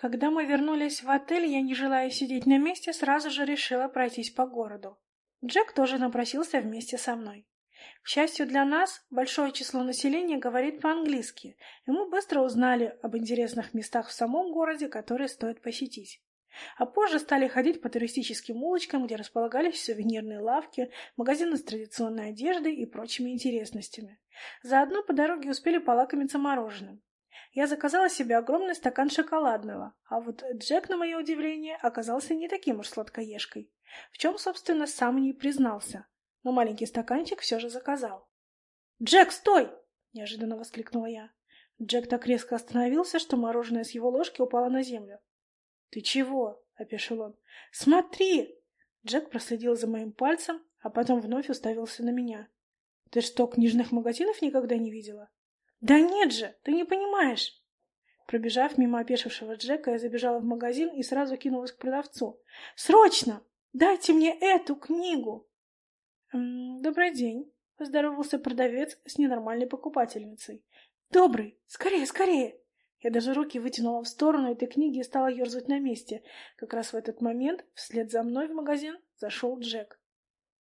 Когда мы вернулись в отель, я, не желая сидеть на месте, сразу же решила пройтись по городу. Джек тоже напросился вместе со мной. К счастью для нас, большое число населения говорит по-английски, и мы быстро узнали об интересных местах в самом городе, которые стоит посетить. А позже стали ходить по туристическим улочкам, где располагались сувенирные лавки, магазины с традиционной одеждой и прочими интересностями. Заодно по дороге успели полакомиться мороженым. Я заказала себе огромный стакан шоколадного, а вот Джек, на мое удивление, оказался не таким уж сладкоежкой, в чем, собственно, сам не признался, но маленький стаканчик все же заказал. «Джек, стой!» — неожиданно воскликнула я. Джек так резко остановился, что мороженое с его ложки упало на землю. «Ты чего?» — опешил он. «Смотри!» Джек проследил за моим пальцем, а потом вновь уставился на меня. «Ты что, книжных магазинов никогда не видела?» «Да нет же, ты не понимаешь!» Пробежав мимо опешившего Джека, я забежала в магазин и сразу кинулась к продавцу. «Срочно! Дайте мне эту книгу!» «М -м, «Добрый день!» — поздоровался продавец с ненормальной покупательницей. «Добрый! Скорее, скорее!» Я даже руки вытянула в сторону этой книги и стала ерзать на месте. Как раз в этот момент вслед за мной в магазин зашел Джек.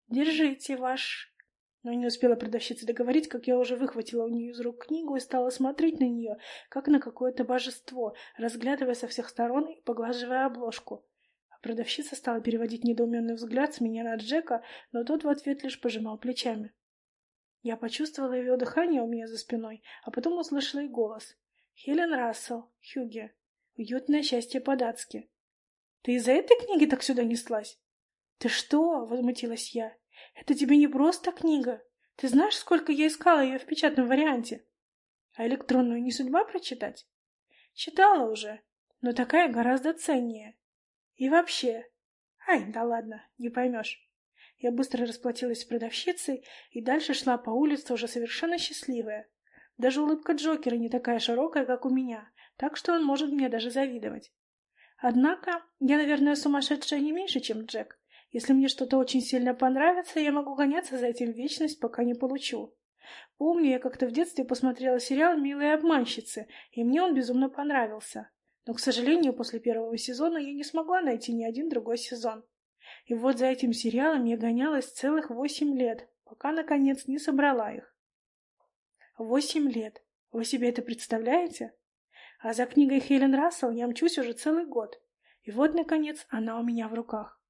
«Держите ваш но не успела продавщица договорить, как я уже выхватила у нее из рук книгу и стала смотреть на нее, как на какое-то божество, разглядывая со всех сторон и поглаживая обложку. А продавщица стала переводить недоуменный взгляд с меня на Джека, но тот в ответ лишь пожимал плечами. Я почувствовала ее дыхание у меня за спиной, а потом услышала и голос. «Хелен Рассел, Хюге. Уютное счастье по-датски». «Ты из-за этой книги так сюда неслась?» «Ты что?» — возмутилась я. Это тебе не просто книга. Ты знаешь, сколько я искала ее в печатном варианте? А электронную не судьба прочитать? Читала уже, но такая гораздо ценнее. И вообще... Ай, да ладно, не поймешь. Я быстро расплатилась с продавщицей и дальше шла по улице уже совершенно счастливая. Даже улыбка Джокера не такая широкая, как у меня, так что он может мне даже завидовать. Однако, я, наверное, сумасшедшая не меньше, чем Джек. Если мне что-то очень сильно понравится, я могу гоняться за этим вечность, пока не получу. Помню, я как-то в детстве посмотрела сериал «Милые обманщицы», и мне он безумно понравился. Но, к сожалению, после первого сезона я не смогла найти ни один другой сезон. И вот за этим сериалом я гонялась целых восемь лет, пока, наконец, не собрала их. Восемь лет. Вы себе это представляете? А за книгой Хелен Рассел я мчусь уже целый год. И вот, наконец, она у меня в руках.